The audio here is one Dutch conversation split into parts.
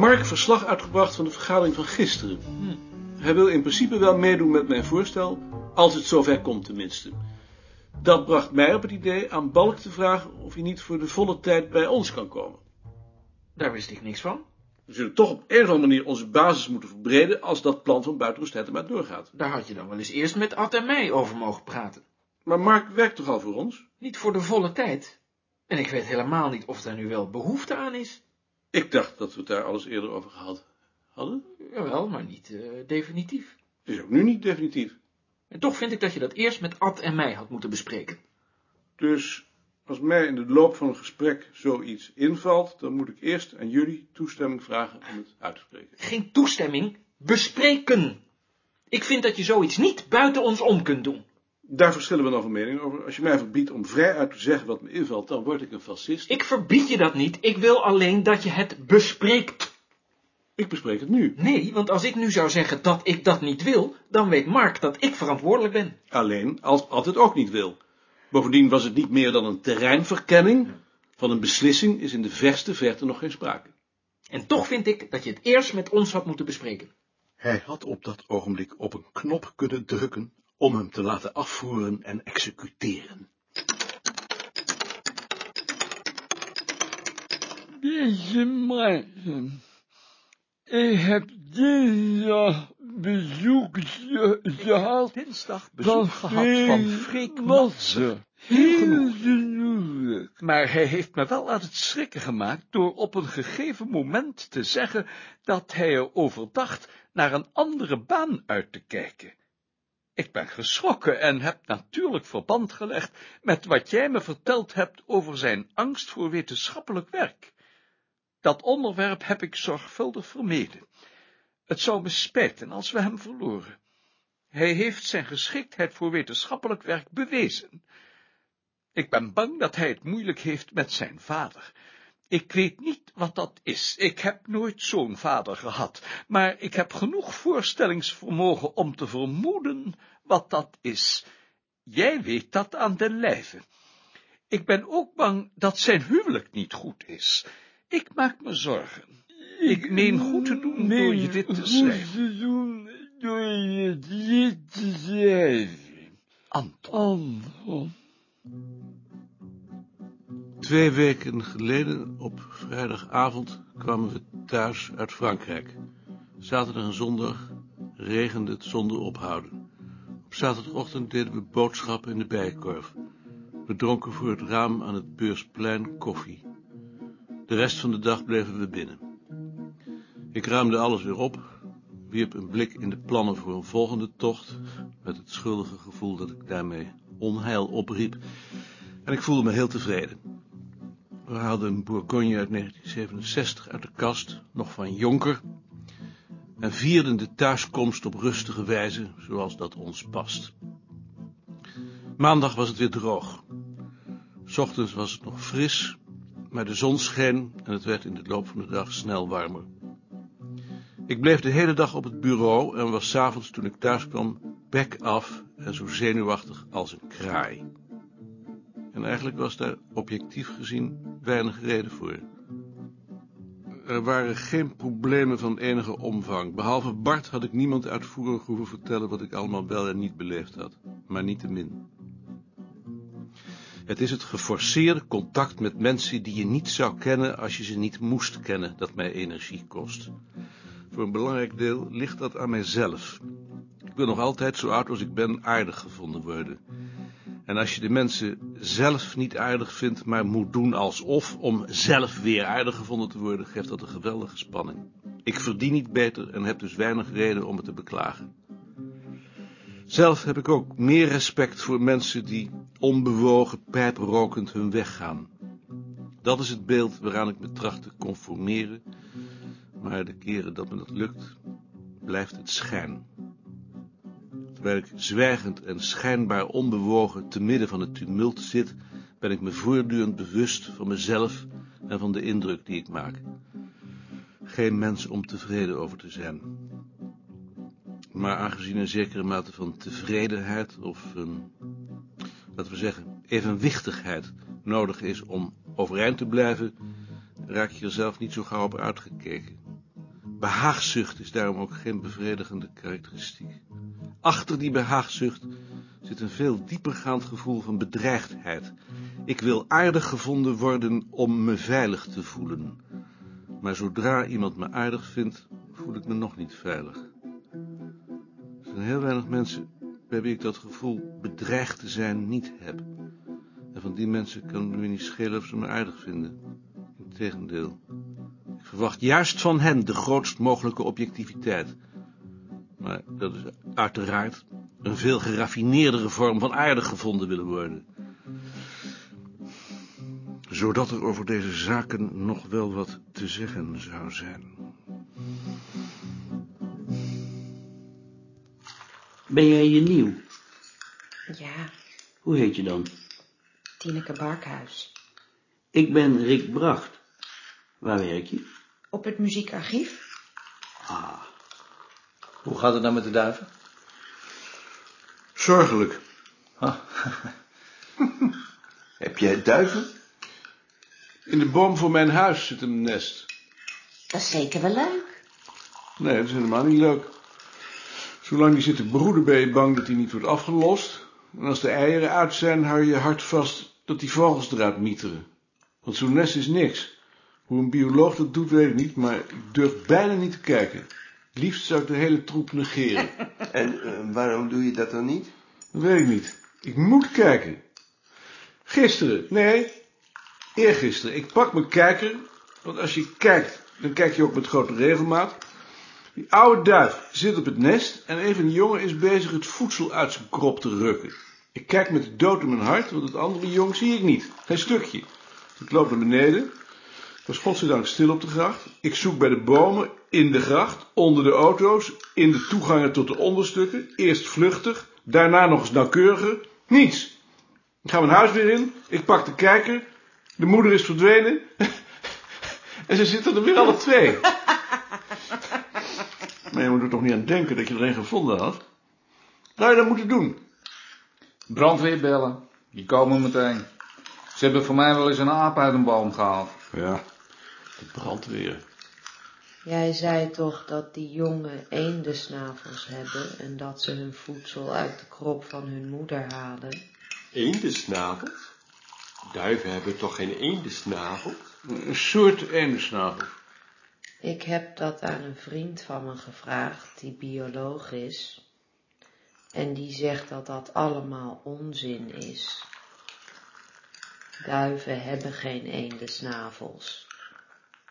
Mark verslag uitgebracht van de vergadering van gisteren. Hij wil in principe wel meedoen met mijn voorstel, als het zover komt tenminste. Dat bracht mij op het idee aan Balk te vragen of hij niet voor de volle tijd bij ons kan komen. Daar wist ik niks van. We zullen toch op een of andere manier onze basis moeten verbreden als dat plan van Buitenrust maar doorgaat. Daar had je dan wel eens eerst met Ad en mij over mogen praten. Maar Mark werkt toch al voor ons? Niet voor de volle tijd. En ik weet helemaal niet of daar nu wel behoefte aan is. Ik dacht dat we het daar alles eerder over gehad hadden. Jawel, maar niet eh, definitief. Is ook nu niet definitief. En toch vind ik dat je dat eerst met Ad en mij had moeten bespreken. Dus als mij in de loop van een gesprek zoiets invalt, dan moet ik eerst aan jullie toestemming vragen om het uit te spreken. Geen toestemming, bespreken. Ik vind dat je zoiets niet buiten ons om kunt doen. Daar verschillen we nog van mening over. Als je mij verbiedt om vrij uit te zeggen wat me invalt, dan word ik een fascist. Ik verbied je dat niet, ik wil alleen dat je het bespreekt. Ik bespreek het nu. Nee, want als ik nu zou zeggen dat ik dat niet wil, dan weet Mark dat ik verantwoordelijk ben. Alleen als Ad het ook niet wil. Bovendien was het niet meer dan een terreinverkenning. Van een beslissing is in de verste verte nog geen sprake. En toch vind ik dat je het eerst met ons had moeten bespreken. Hij had op dat ogenblik op een knop kunnen drukken om hem te laten afvoeren en executeren. Deze mensen. Ik heb dinsdag bezoek ge- gehad Dinsdag bezoek gehad van Freek. Matze. Heel genoeg. genoeglijk. Maar hij heeft me wel aan het schrikken gemaakt door op een gegeven moment te zeggen dat hij erover dacht naar een andere baan uit te kijken. Ik ben geschrokken en heb natuurlijk verband gelegd met wat jij me verteld hebt over zijn angst voor wetenschappelijk werk. Dat onderwerp heb ik zorgvuldig vermeden. Het zou me spijten als we hem verloren. Hij heeft zijn geschiktheid voor wetenschappelijk werk bewezen. Ik ben bang dat hij het moeilijk heeft met zijn vader. Ik weet niet wat dat is. Ik heb nooit zo'n vader gehad, maar ik heb genoeg voorstellingsvermogen om te vermoeden wat dat is. Jij weet dat aan de lijve. Ik ben ook bang dat zijn huwelijk niet goed is. Ik maak me zorgen. Ik meen goed te doen door je dit te Goed schrijven. te doen door je dit te schrijven. Anton. Anton. Twee weken geleden, op vrijdagavond, kwamen we thuis uit Frankrijk. Zaterdag en zondag regende het zonder ophouden. Op zaterdagochtend deden we boodschappen in de bijenkorf. We dronken voor het raam aan het beursplein koffie. De rest van de dag bleven we binnen. Ik ruimde alles weer op, wierp een blik in de plannen voor een volgende tocht, met het schuldige gevoel dat ik daarmee onheil opriep, en ik voelde me heel tevreden. We haalden een Bourgogne uit 1967 uit de kast, nog van Jonker, en vierden de thuiskomst op rustige wijze, zoals dat ons past. Maandag was het weer droog. 's ochtends was het nog fris, maar de zon scheen en het werd in de loop van de dag snel warmer. Ik bleef de hele dag op het bureau en was 's avonds toen ik thuis kwam bek af en zo zenuwachtig als een kraai. En eigenlijk was daar objectief gezien weinig reden voor. Er waren geen problemen van enige omvang. Behalve Bart had ik niemand uitvoerig hoeven vertellen wat ik allemaal wel en niet beleefd had. Maar niettemin. Het is het geforceerde contact met mensen die je niet zou kennen als je ze niet moest kennen dat mij energie kost. Voor een belangrijk deel ligt dat aan mijzelf. Ik wil nog altijd, zo oud als ik ben, aardig gevonden worden. En als je de mensen zelf niet aardig vindt, maar moet doen alsof om zelf weer aardig gevonden te worden, geeft dat een geweldige spanning. Ik verdien niet beter en heb dus weinig reden om het te beklagen. Zelf heb ik ook meer respect voor mensen die onbewogen, pijprokend hun weg gaan. Dat is het beeld waaraan ik me tracht te conformeren, maar de keren dat me dat lukt, blijft het schijn. Terwijl ik zwijgend en schijnbaar onbewogen te midden van het tumult zit, ben ik me voortdurend bewust van mezelf en van de indruk die ik maak. Geen mens om tevreden over te zijn. Maar aangezien een zekere mate van tevredenheid of een, laten we zeggen, evenwichtigheid nodig is om overeind te blijven, raak je er zelf niet zo gauw op uitgekeken. Behaagzucht is daarom ook geen bevredigende karakteristiek. Achter die behaagzucht zit een veel diepergaand gevoel van bedreigdheid. Ik wil aardig gevonden worden om me veilig te voelen. Maar zodra iemand me aardig vindt, voel ik me nog niet veilig. Er zijn heel weinig mensen bij wie ik dat gevoel bedreigd te zijn niet heb. En van die mensen kan het me niet schelen of ze me aardig vinden. Integendeel. Ik verwacht juist van hen de grootst mogelijke objectiviteit. Maar dat is uiteraard een veel geraffineerdere vorm van aardig gevonden willen worden. Zodat er over deze zaken nog wel wat te zeggen zou zijn. Ben jij hier nieuw? Ja, Hoe heet je dan? Tineke Barkhuis. Ik ben Rick Bracht. Waar werk je? Op het muziekarchief? Ah, Hoe gaat het nou met de duiven? Zorgelijk. Heb jij duiven? In de boom voor mijn huis zit een nest. Dat is zeker wel leuk. Nee, dat is helemaal niet leuk. Zolang die zit te broeden ben je bang dat hij niet wordt afgelost. En als de eieren uit zijn, hou je je hart vast dat die vogels eruit mieteren. Want zo'n nest is niks. Hoe een bioloog dat doet, weet ik niet, maar ik durf bijna niet te kijken. Het liefst zou ik de hele troep negeren. En eh, waarom doe je dat dan niet? Dat weet ik niet. Ik moet kijken. Gisteren, nee, eergisteren. Ik pak mijn kijker, want als je kijkt, dan kijk je ook met grote regelmaat. Die oude duif zit op het nest en een van de jongen is bezig het voedsel uit zijn krop te rukken. Ik kijk met de dood in mijn hart, want het andere jong zie ik niet. Geen stukje. Ik loop naar beneden. Was godzijdank stil op de gracht. Ik zoek bij de bomen, in de gracht, onder de auto's, in de toegangen tot de onderstukken. Eerst vluchtig, daarna nog eens nauwkeuriger. Niets. Ik ga mijn huis weer in. Ik pak de kijker. De moeder is verdwenen. en ze zitten er weer alle twee. maar je moet er toch niet aan denken dat je er een gevonden had? Nou, je dat moeten doen. Brandweer bellen. Die komen meteen. Ze hebben voor mij wel eens een aap uit een boom gehaald. Ja, de brandweer. Jij zei toch dat die jongen eendensnavels hebben en dat ze hun voedsel uit de krop van hun moeder halen? Eendesnavels? Duiven hebben toch geen eendesnavel? Een soort eendensnavel. Ik heb dat aan een vriend van me gevraagd, die bioloog is. En die zegt dat dat allemaal onzin is. Duiven hebben geen eendensnavels.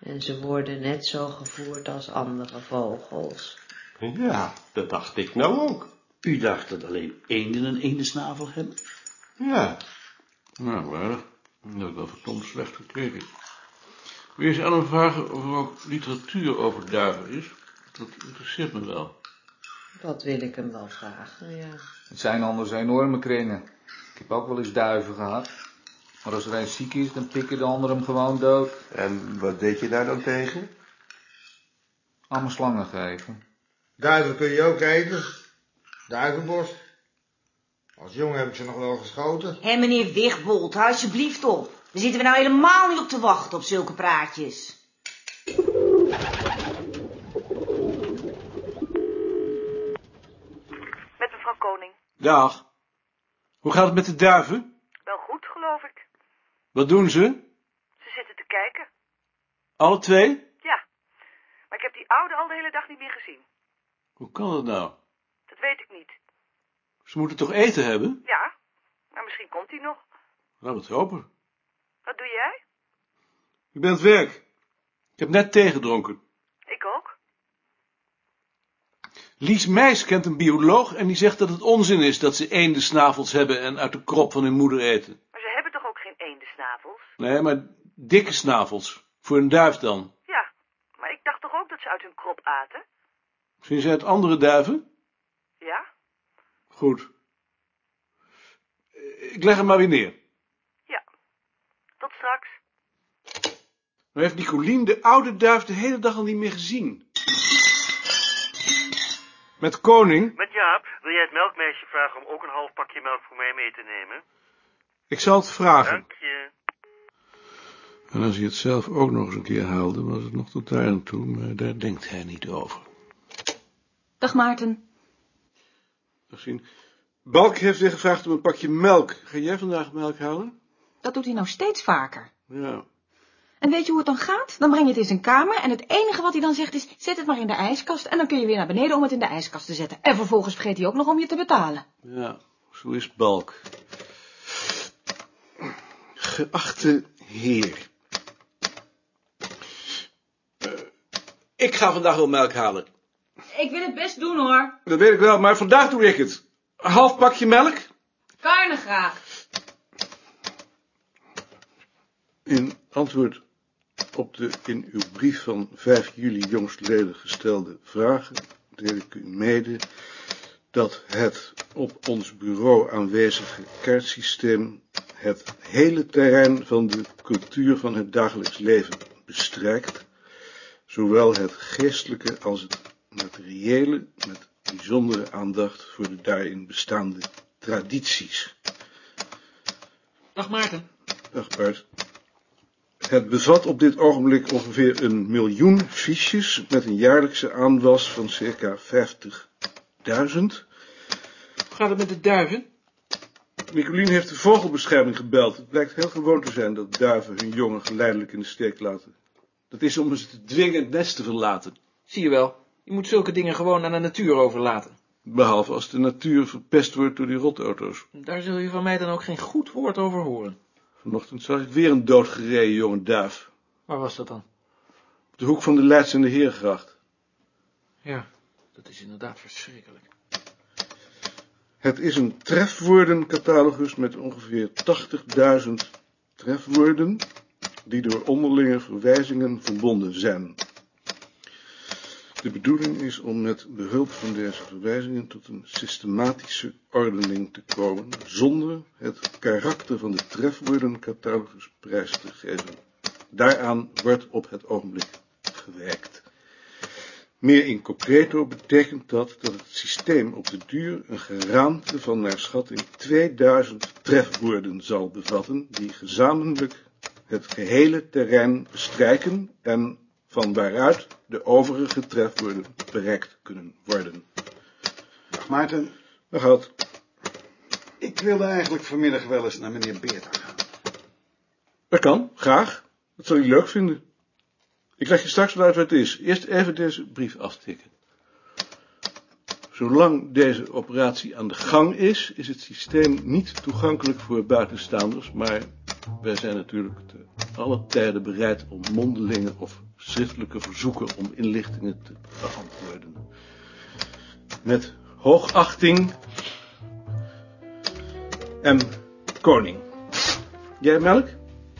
En ze worden net zo gevoerd als andere vogels. Ja, dat dacht ik nou ook. u dacht dat alleen eenden een eendensnavel hebben? Ja, Nou, waardig. Dat heb ik wel verdomd slecht gekeken. Wil je eens aan hem vragen of er ook literatuur over duiven is? Dat interesseert me wel. Dat wil ik hem wel vragen, ja. Het zijn anders enorme kringen. Ik heb ook wel eens duiven gehad. Maar als er een ziek is, dan pikken de anderen hem gewoon dood. En wat deed je daar dan tegen? Allemaal slangen geven. Duiven kun je ook eten. Duivenborst. Als jongen heb ik ze nog wel geschoten. Hé, meneer Wigbold, hou alsjeblieft op. Daar zitten we nou helemaal niet op te wachten op zulke praatjes. Met mevrouw Koning. Dag. Hoe gaat het met de duiven? Wel goed, geloof ik. Wat doen ze? Ze zitten te kijken. Alle twee? Ja. Maar ik heb die oude al de hele dag niet meer gezien. Hoe kan dat nou? Dat weet ik niet. Ze moeten toch eten hebben? Ja, maar misschien komt hij nog. Laten we het hopen. Wat doe jij? Ik ben het werk. Ik heb net thee gedronken. Ik ook. Lies Meijs kent een bioloog en die zegt dat het onzin is dat ze eendensnavels hebben en uit de krop van hun moeder eten. Ze geen eendensnavels? Nee, maar dikke snavels. Voor een duif dan. Ja, maar ik dacht toch ook dat ze uit hun krop aten? Zien zij het andere duiven? Ja? Goed. Ik leg hem maar weer neer. Ja. Tot straks. Nou heeft Nicolien de oude duif de hele dag al niet meer gezien. Met koning? Met Jaap, wil jij het melkmeisje vragen om ook een half pakje melk voor mij mee te nemen? Ik zal het vragen. Dank je. En als hij het zelf ook nog eens een keer haalde, was het nog tot daar aan toe, maar daar denkt hij niet over. Dag Maarten. Dag zien. Balk heeft weer gevraagd om een pakje melk. Ga jij vandaag melk halen? Dat doet hij nou steeds vaker. Ja. En weet je hoe het dan gaat? Dan breng je het in zijn kamer en het enige wat hij dan zegt is, zet het maar in de ijskast en dan kun je weer naar beneden om het in de ijskast te zetten. En vervolgens vergeet hij ook nog om je te betalen. Ja, zo is Balk. Geachte heer. Eh, ik ga vandaag wel melk halen. Ik wil het best doen hoor. Dat weet ik wel, maar vandaag doe ik het. Een half pakje melk? Karne graag. In antwoord op de in uw brief van 5 juli jongstleden gestelde vragen deel ik u mede dat het op ons bureau aanwezige kaartsysteem het hele terrein van de cultuur van het dagelijks leven bestrijkt, zowel het geestelijke als het materiële, met bijzondere aandacht voor de daarin bestaande tradities. Dag Maarten. Dag Bart. Het bevat op dit ogenblik ongeveer een miljoen fiches met een jaarlijkse aanwas van circa 50.000. Hoe gaat het met de duiven? Nicolien heeft de vogelbescherming gebeld. Het blijkt heel gewoon te zijn dat duiven hun jongen geleidelijk in de steek laten. Dat is om ze te dwingen het nest te verlaten. Zie je wel, je moet zulke dingen gewoon aan de natuur overlaten. Behalve als de natuur verpest wordt door die rotauto's. Daar zul je van mij dan ook geen goed woord over horen. Vanochtend zag ik weer een doodgereden jonge duif. Waar was dat dan? Op de hoek van de Leids en de Heergracht. Ja, dat is inderdaad verschrikkelijk. Het is een trefwoordencatalogus met ongeveer 80.000 trefwoorden, die door onderlinge verwijzingen verbonden zijn. De bedoeling is om met behulp van deze verwijzingen tot een systematische ordening te komen, zonder het karakter van de trefwoordencatalogus prijs te geven. Daaraan wordt op het ogenblik gewerkt. Meer in concreto betekent dat dat het systeem op de duur een geraamte van naar schatting 2000 trefwoorden zal bevatten, die gezamenlijk het gehele terrein bestrijken en van waaruit de overige trefwoorden bereikt kunnen worden. Dag Maarten. Dag Hout. Ik wilde eigenlijk vanmiddag wel eens naar meneer Beerta gaan. Dat kan, graag. Dat zal je leuk vinden. Ik leg je straks wel uit wat het is. Eerst even deze brief aftikken. Zolang deze operatie aan de gang is, is het systeem niet toegankelijk voor buitenstaanders, maar wij zijn natuurlijk te alle tijden bereid om mondelinge of schriftelijke verzoeken om inlichtingen te beantwoorden. Met hoogachting en koning. Jij melk?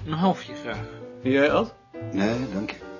Een halfje graag. En jij Ad? Nee, dank je.